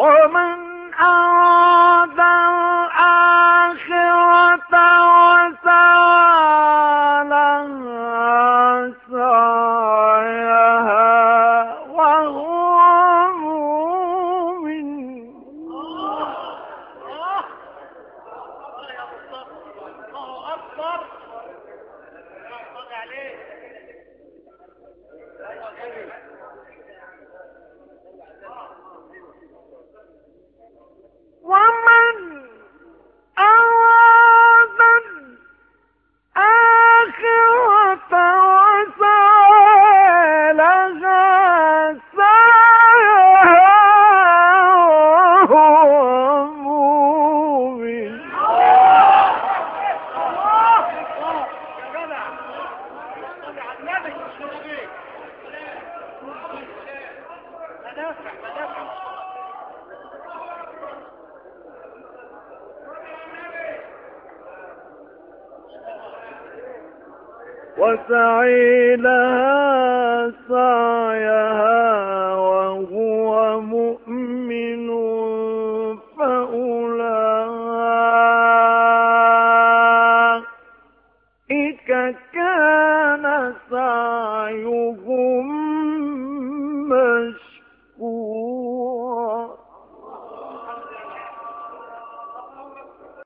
ومن أراد الآخرة وسعى لها سعيها وهو مؤمن. ومن وسعي لها سعيها وهو مؤمن فأولئك كان سعيهم مشكورا يَشْكُرُونَ